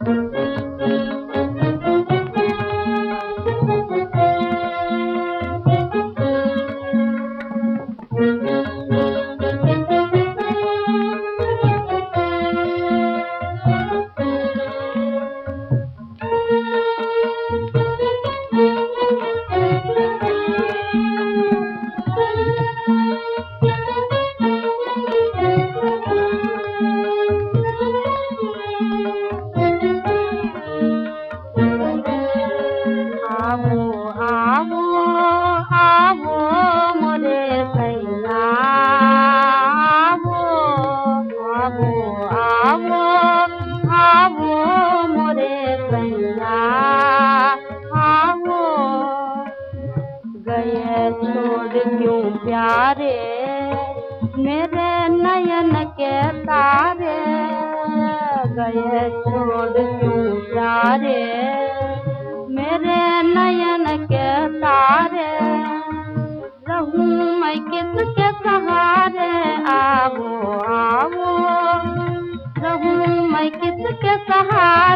Música आवो गए छोड़ क्यों प्यारे? मेरे नयन के तारे। गए छोड़ क्यों प्यारे? मेरे नयन के तारे। रहूँ मैं किसके सहारे? आवो आवो। रहूँ मैं किसके सहारे?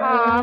Ah,